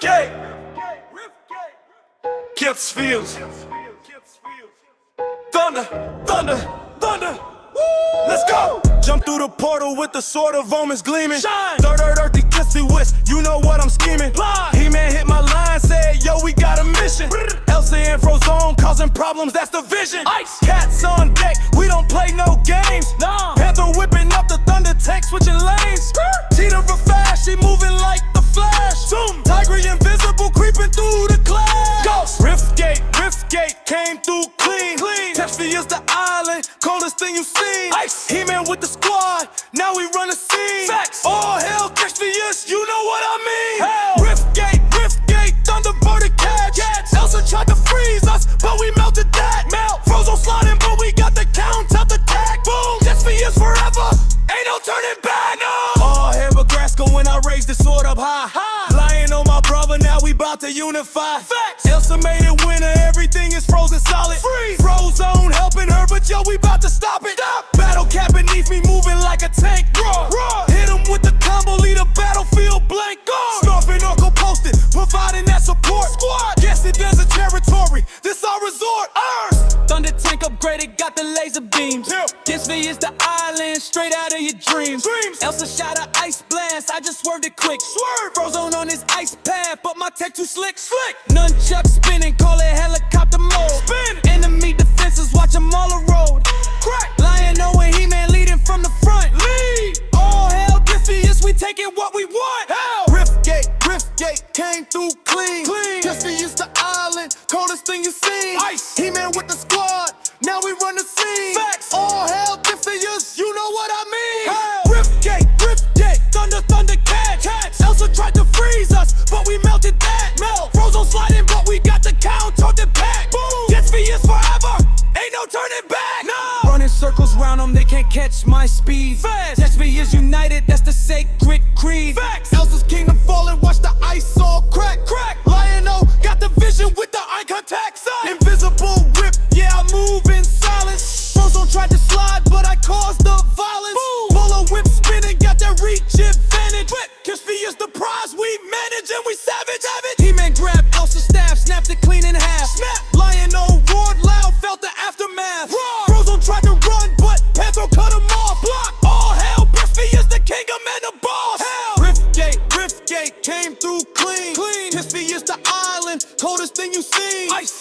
Riftgate. Gets fields. Thunder, thunder, thunder. Let's go! Jump through the portal with the sword of omens gleaming. Shine! Third earth, earthy, kissy whisk. You know what I'm scheming. He man hit my line, said, Yo, we got a mission. Elsa and Frozone causing problems, that's the vision. Ice! Cats on through clean. Clean. Giftstivius the island, coldest thing you've seen. Ice. He-Man with the squad, now we run the scene. Facts. All hell, Giftstivius, you know what I mean. Hell. Riftgate, Riftgate, Thunderbird and catch. Catch. Elsa tried to freeze us, but we melted that. Melt. Frozen sliding, but we got the count out the tag. Boom. Giftstivius forever, ain't no turning back. No. All hail Grayskull when I raised the sword up high. High. Lying on my brother, now we bout to unify. Facts. Elsa made it everything is frozen solid. Freeze. Frozone helping her, but yo, we bout to stop it. Stop. Battle Cat beneath me, moving like a tank. Roar. Roar. Hit him with the combo, lead a battlefield blank. Guard. Scarfing Uncle posted, providing that support. Squad. Guess it does a territory. This our resort. Earth. Thunder tank upgraded, got the laser beams. Yeah. Giftstivius the island, straight out of your dreams. Dreams. Elsa shot a ice blast, I just swerved it quick. Swerve. Frozone on his ice pad, but my tech too slick. Slick. Nunchuck spinning, call it came through clean. Clean. Is the island, coldest thing you seen. Ice. He-Man with the squad, now we run the scene. Facts. All hell, Giftstivius, you know what I mean. Hell. Riftgate, Riftgate, Thunder, Thunder, catch. Catch. Elsa tried to freeze us, but we melted that. Melt. Frozone sliding, but we got the count on the back. Boom. Giftstivius forever, ain't no turning back. No. Running circles round them, they can't catch my speed. Fast. Yes, Destiny is united, that's the sacred manage, and we savage. savage. He-Man grabbed Elsa's staff, snapped it clean in half. Snap. Lion-O roared loud, felt the aftermath. Roar. Frozone tried to run, but Panthro cut him off. Block. All hell, Giftstivius the kingdom and the boss. Hell. Riftgate, Riftgate came through clean. Clean. Giftstivius the island, coldest thing you seen. Ice.